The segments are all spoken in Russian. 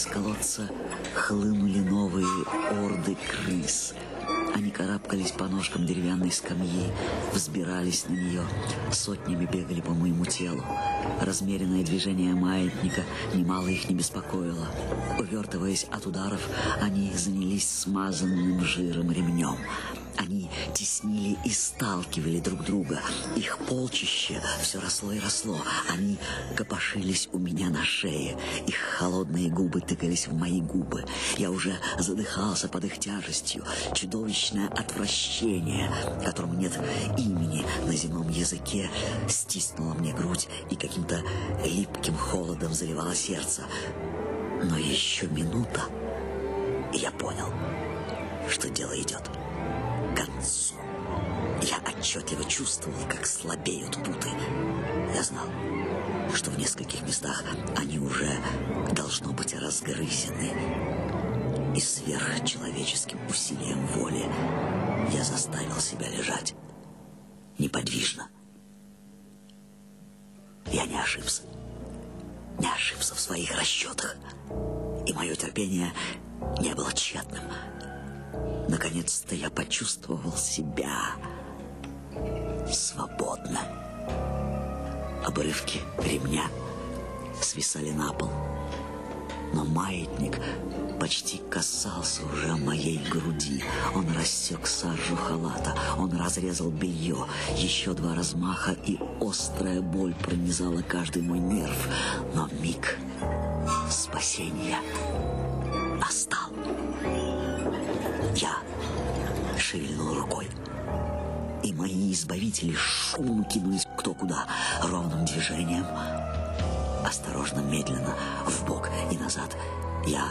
Из колодца хлынули новые орды крыс. Они карабкались по ножкам деревянной скамьи, взбирались на нее, сотнями бегали по моему телу. Размеренное движение маятника немало их не беспокоило. Увертываясь от ударов, они занялись смазанным жиром ремнем. Они теснили и сталкивали друг друга. Их полчище все росло и росло. Они копошились у меня на шее. Их холодные губы тыкались в мои губы. Я уже задыхался под их тяжестью. Чудовищное отвращение, которому нет имени на земном языке, стиснуло мне грудь и каким-то липким холодом заливало сердце. Но еще минута, и я понял, что дело идет концу. Я отчетливо чувствовал, как слабеют путы. Я знал, что в нескольких местах они уже должно быть разгрызены. И сверхчеловеческим усилием воли я заставил себя лежать неподвижно. Я не ошибся. Не ошибся в своих расчетах. И мое терпение не было тщетным. Наконец-то я почувствовал себя свободно. Обрывки ремня свисали на пол, но маятник почти касался уже моей груди. Он рассек сажу халата, он разрезал белье. Еще два размаха, и острая боль пронизала каждый мой нерв. Но миг спасения настал. Шевельнул рукой, и мои избавители шумом кинулись кто куда, ровным движением. Осторожно, медленно, в бок и назад я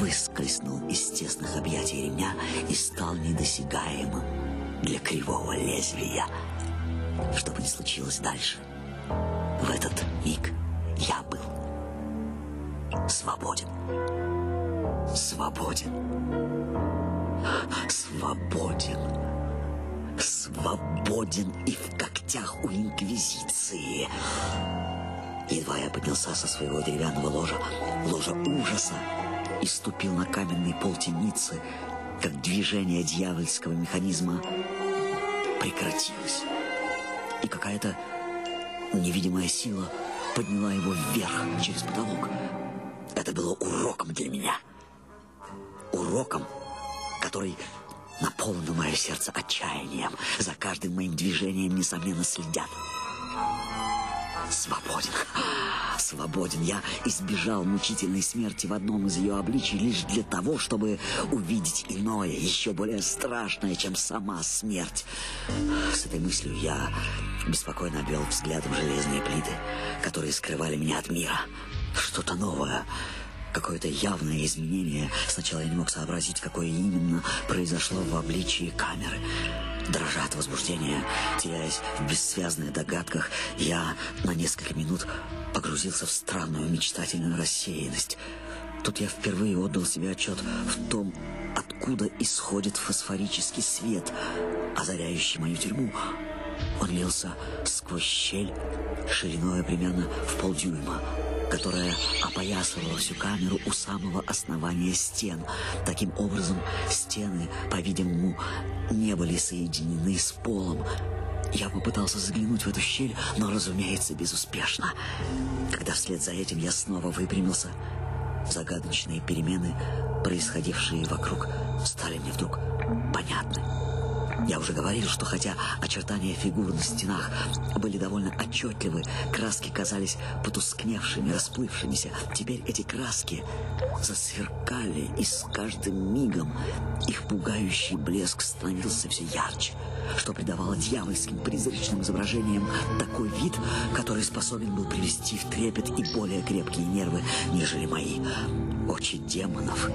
выскользнул из тесных объятий ремня и стал недосягаемым для кривого лезвия. Что бы ни случилось дальше, в этот миг я был свободен. Свободен. Свободен. Свободен и в когтях у Инквизиции. Едва я поднялся со своего деревянного ложа, ложа ужаса, и ступил на каменный пол темницы, как движение дьявольского механизма прекратилось. И какая-то невидимая сила подняла его вверх через потолок. Это было уроком для меня. Уроком, который наполнил мое сердце отчаянием. За каждым моим движением, несомненно, следят. Свободен. Свободен. Я избежал мучительной смерти в одном из ее обличий лишь для того, чтобы увидеть иное, еще более страшное, чем сама смерть. С этой мыслью я беспокойно обвел взглядом железные плиты, которые скрывали меня от мира. Что-то новое, какое-то явное изменение. Сначала я не мог сообразить, какое именно произошло в обличии камеры. Дрожа от возбуждения, теряясь в бессвязных догадках, я на несколько минут погрузился в странную мечтательную рассеянность. Тут я впервые отдал себе отчет в том, откуда исходит фосфорический свет, озаряющий мою тюрьму. Он лился сквозь щель, шириной примерно в полдюйма которая опоясывала всю камеру у самого основания стен. Таким образом, стены, по-видимому, не были соединены с полом. Я попытался заглянуть в эту щель, но, разумеется, безуспешно. Когда вслед за этим я снова выпрямился, загадочные перемены, происходившие вокруг, стали мне вдруг понятны. Я уже говорил, что хотя очертания фигур на стенах были довольно отчетливы, краски казались потускневшими, расплывшимися. Теперь эти краски засверкали, и с каждым мигом их пугающий блеск становился все ярче, что придавало дьявольским призрачным изображениям такой вид, который способен был привести в трепет и более крепкие нервы, нежели мои. Очи демонов,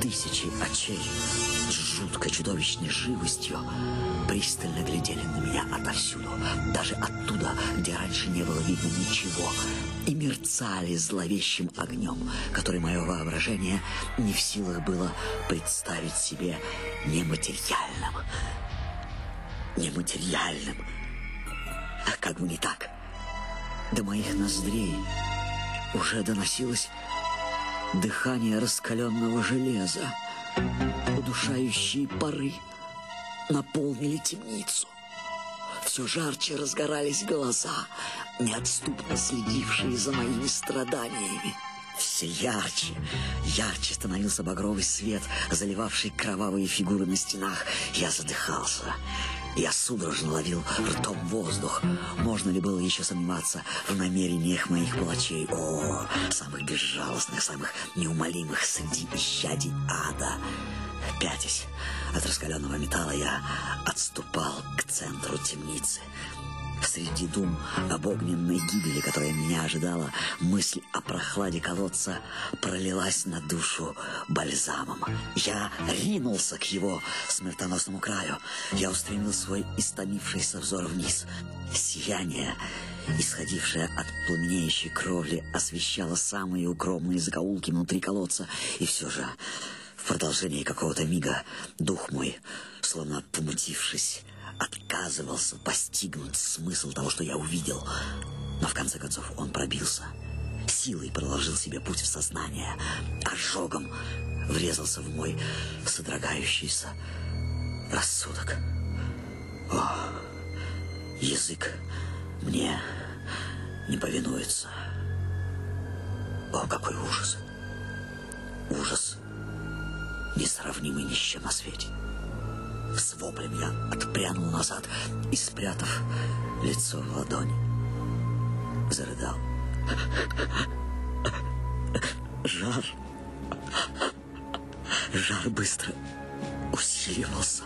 тысячи очей с жуткой чудовищной живостью пристально глядели на меня отовсюду, даже оттуда, где раньше не было видно ничего, и мерцали зловещим огнем, который мое воображение не в силах было представить себе нематериальным. Нематериальным. А как бы не так. До моих ноздрей уже доносилось дыхание раскаленного железа, удушающие пары наполнили темницу. Все жарче разгорались глаза, неотступно следившие за моими страданиями. Все ярче, ярче становился багровый свет, заливавший кровавые фигуры на стенах. Я задыхался. Я судорожно ловил ртом воздух. Можно ли было еще сомневаться в намерениях моих палачей? О, самых безжалостных, самых неумолимых среди исчадий ада. Пятясь от раскаленного металла, я отступал к центру темницы. Среди дум об огненной гибели, которая меня ожидала, мысль о прохладе колодца пролилась на душу бальзамом. Я ринулся к его смертоносному краю. Я устремил свой истомившийся взор вниз. Сияние, исходившее от пламенеющей кровли, освещало самые укромные закоулки внутри колодца. И все же, в продолжении какого-то мига, дух мой, словно помутившись, отказывался постигнуть смысл того, что я увидел. Но в конце концов он пробился. Силой проложил себе путь в сознание. Ожогом врезался в мой содрогающийся рассудок. О, язык мне не повинуется. О, какой ужас! Ужас, несравнимый ни с чем на свете. С воплем я отпрянул назад и, спрятав лицо в ладони, зарыдал. Жар. Жар быстро усиливался.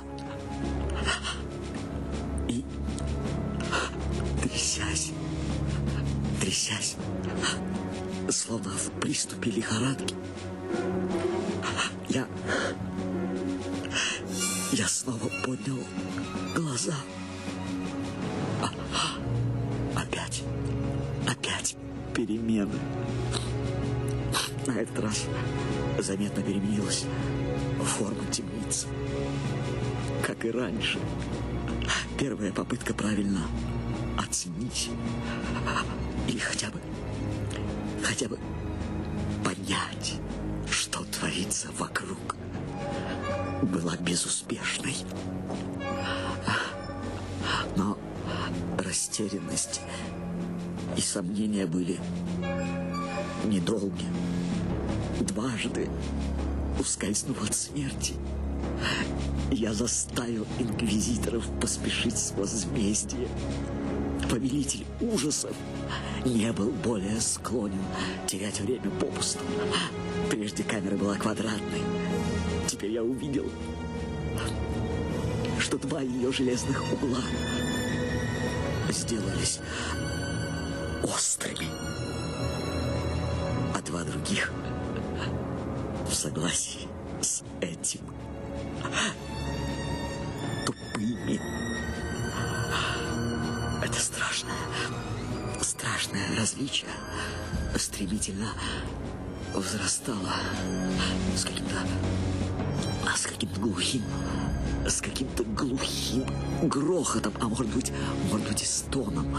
И, трясясь, трясясь, словно в приступе лихорадки, я я снова поднял глаза. Опять, опять перемены. На этот раз заметно переменилась форма темницы. Как и раньше. Первая попытка правильно оценить. Или хотя бы, хотя бы понять, что творится вокруг была безуспешной. Но растерянность и сомнения были недолги. Дважды, ускользнув от смерти, я заставил инквизиторов поспешить с возмездием. Повелитель ужасов не был более склонен терять время попусту. Прежде камера была квадратной, Теперь я увидел, что два ее железных угла сделались острыми, а два других в согласии с этим тупыми. Это страшное, страшное различие стремительно возрастало с каким-то а с каким-то глухим, с каким-то глухим грохотом, а может быть, может быть и стоном.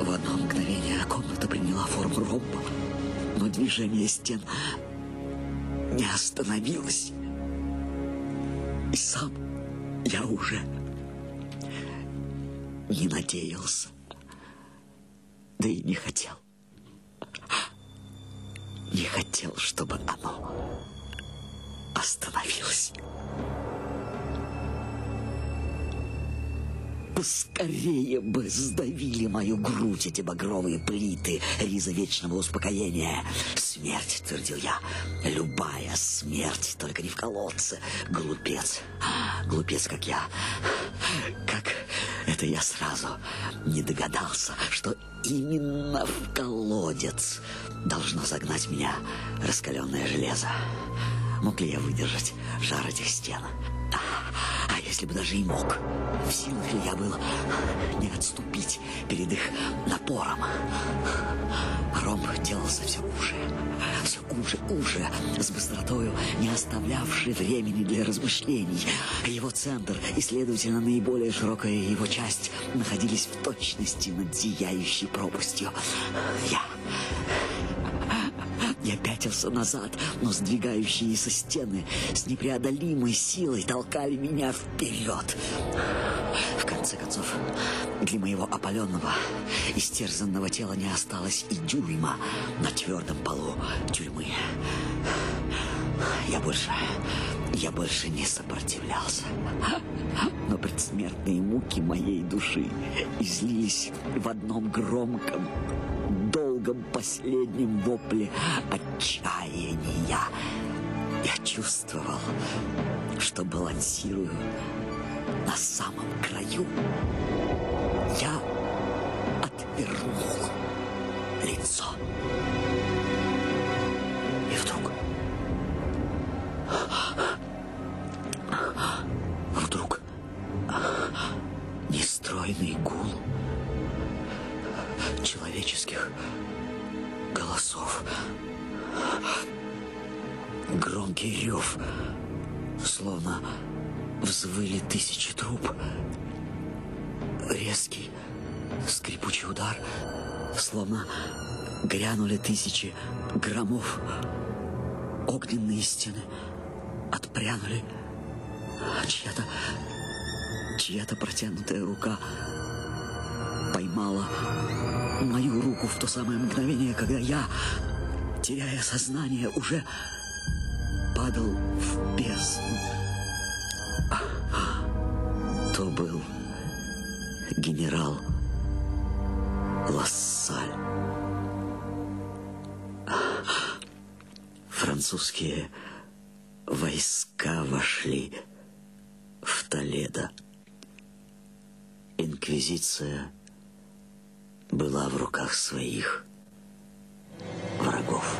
В одно мгновение комната приняла форму ромба, но движение стен не остановилось. И сам я уже не надеялся, да и не хотел. Не хотел, чтобы оно остановилась. Поскорее бы сдавили мою грудь эти багровые плиты риза вечного успокоения. Смерть, твердил я, любая смерть, только не в колодце. Глупец, глупец, как я. Как это я сразу не догадался, что именно в колодец должно загнать меня раскаленное железо. Мог ли я выдержать жар этих стен? А если бы даже и мог, в силах ли я был не отступить перед их напором? Ромб делался все уже, все уже, уже, с быстротою, не оставлявшей времени для размышлений. Его центр и, следовательно, наиболее широкая его часть находились в точности над зияющей пропастью. Я... Я пятился назад, но сдвигающиеся стены с непреодолимой силой толкали меня вперед. В конце концов, для моего опаленного, истерзанного тела не осталось и дюйма на твердом полу тюрьмы. Я больше, я больше не сопротивлялся. Но предсмертные муки моей души излились в одном громком, долгом последнем вопле отчаяния. Я чувствовал, что балансирую на самом краю. Я отвернул лицо. Человеческих голосов. Громкий рев, словно взвыли тысячи труб. Резкий, скрипучий удар, словно грянули тысячи громов. Огненные стены отпрянули. Чья-то чья-то протянутая рука поймала мою руку в то самое мгновение, когда я, теряя сознание, уже падал в бездну. То был генерал Лассаль. Французские войска вошли в Толедо. Инквизиция была в руках своих врагов.